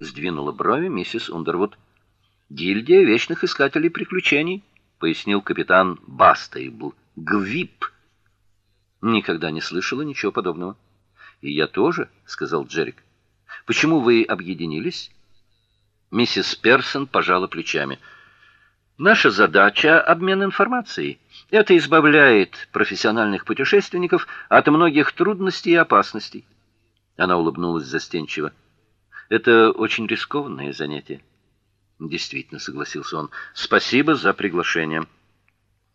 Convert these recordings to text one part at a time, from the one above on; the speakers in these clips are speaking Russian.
сдвинула брови миссис Ундервуд. Гильдия вечных искателей приключений, пояснил капитан Бастейбл. Гвип. Никогда не слышала ничего подобного. И я тоже, сказал Джерик. Почему вы объединились? Миссис Персон пожала плечами. Наша задача обмен информацией. Это избавляет профессиональных путешественников от многих трудностей и опасностей. Она улыбнулась застенчиво. Это очень рискованное занятие. Действительно, согласился он. Спасибо за приглашение.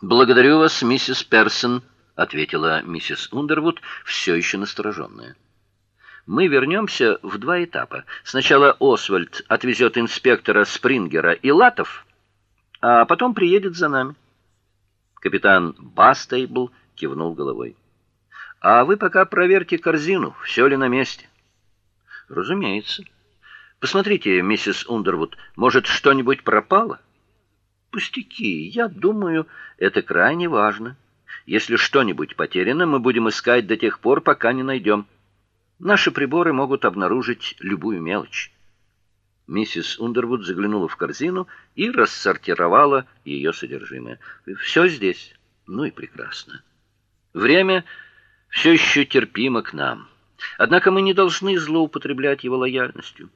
Благодарю вас, миссис Персон, ответила миссис Ундервуд, все еще настороженная. Мы вернемся в два этапа. Сначала Освальд отвезет инспектора Спрингера и Латов, а потом приедет за нами. Капитан Бастейбл кивнул головой. А вы пока проверьте корзину, все ли на месте. Разумеется. Посмотрите, миссис Ундервуд, может, что-нибудь пропало? Пустяки. Я думаю, это крайне важно. Если что-нибудь потеряно, мы будем искать до тех пор, пока не найдем. Наши приборы могут обнаружить любую мелочь. Миссис Ундервуд заглянула в корзину и рассортировала ее содержимое. Все здесь. Ну и прекрасно. Время все еще терпимо к нам. Однако мы не должны злоупотреблять его лояльностью.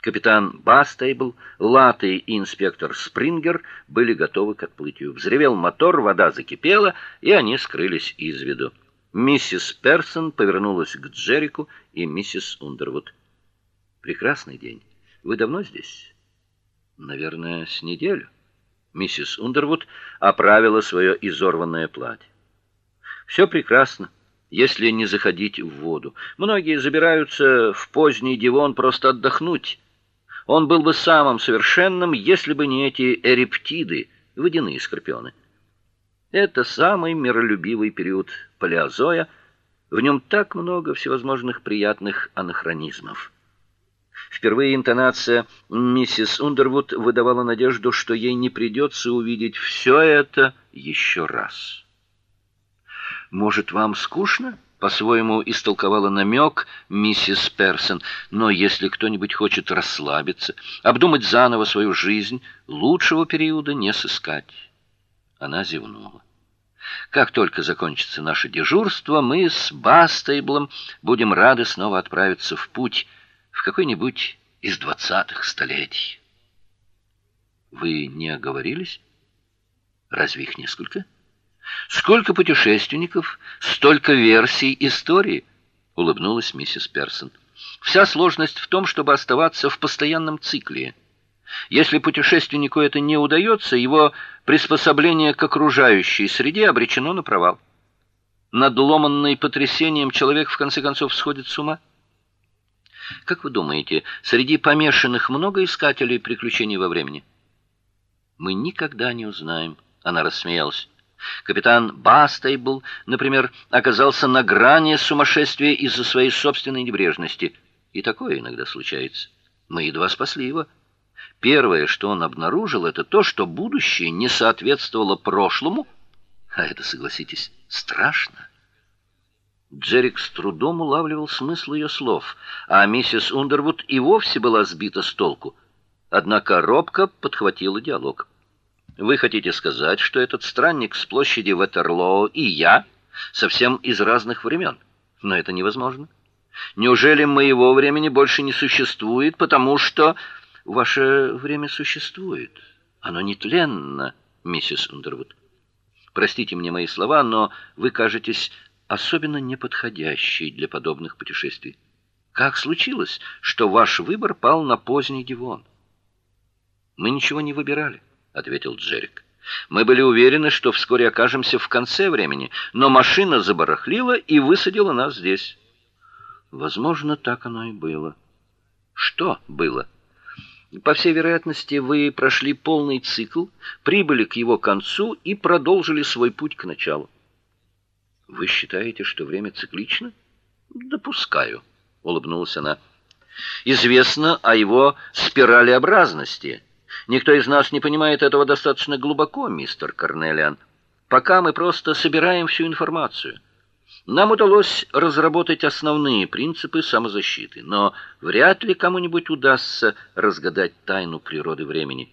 Капитан Бастейбл, Латы и инспектор Спрингер были готовы к отплытию. Взревел мотор, вода закипела, и они скрылись из виду. Миссис Персон повернулась к Джеррику и миссис Ундервуд. Прекрасный день. Вы давно здесь? Наверное, с неделю. Миссис Ундервуд оправила свое изорванное платье. Все прекрасно если не заходить в воду. Многие забираются в поздний Дивон просто отдохнуть. Он был бы самым совершенным, если бы не эти эриптиды, водяные скорпионы. Это самый миролюбивый период палеозоя. В нем так много всевозможных приятных анахронизмов. Впервые интонация миссис Ундервуд выдавала надежду, что ей не придется увидеть все это еще раз. Может, вам скучно? По-своему истолковала намек миссис Персон. Но если кто-нибудь хочет расслабиться, обдумать заново свою жизнь, лучшего периода не сыскать. Она зевнула. Как только закончится наше дежурство, мы с Бастейблом будем рады снова отправиться в путь в какой-нибудь из двадцатых столетий. Вы не оговорились? Разве их несколько? Сколько путешественников, столько версий истории, улыбнулась миссис Персон. Вся сложность в том, чтобы оставаться в постоянном цикле. Если путешественнику это не удается, его приспособление к окружающей среде обречено на провал. Надломанный потрясением человек в конце концов сходит с ума. Как вы думаете, среди помешанных много искателей приключений во времени? Мы никогда не узнаем, она рассмеялась. Капитан Бастейбл, например, оказался на грани сумасшествия из-за своей собственной небрежности. И такое иногда случается. Мы едва спасли его. Первое, что он обнаружил, это то, что будущее не соответствовало прошлому, а это, согласитесь, страшно. Джерик с трудом улавливал смысл ее слов, а миссис Ундервуд и вовсе была сбита с толку. Однако робко подхватила диалог. Вы хотите сказать, что этот странник с площади Ватерлоо и я совсем из разных времен? Но это невозможно. Неужели моего времени больше не существует, потому что ваше время существует? Оно нетленно, миссис Ундервуд. Простите мне мои слова, но вы кажетесь особенно неподходящей для подобных путешествий. Как случилось, что ваш выбор пал на поздний Дивон? Мы ничего не выбирали ответил Джерик. Мы были уверены, что вскоре окажемся в конце времени, но машина забарахлила и высадила нас здесь. Возможно, так оно и было. Что было? По всей вероятности, вы прошли полный цикл, прибыли к его концу и продолжили свой путь к началу. Вы считаете, что время циклично? Допускаю, улыбнулась она. Известно о его спиралеобразности. Никто из нас не понимает этого достаточно глубоко, мистер Карнелиан. Пока мы просто собираем всю информацию. Нам удалось разработать основные принципы самозащиты, но вряд ли кому-нибудь удастся разгадать тайну природы времени.